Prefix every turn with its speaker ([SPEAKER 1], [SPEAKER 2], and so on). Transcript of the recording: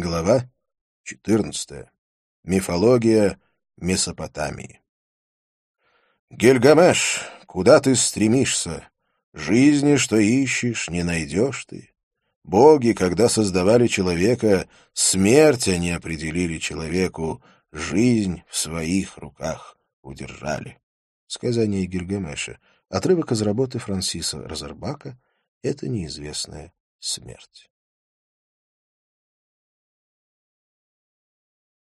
[SPEAKER 1] Глава 14. Мифология Месопотамии. Гильгамеш, куда ты стремишься? Жизни, что ищешь, не найдешь ты. Боги, когда создавали человека, смерть они определили человеку, жизнь в своих руках удержали. Сказание Гильгамеша. Отрывок из работы Франсиса Розербака «Это неизвестная смерть».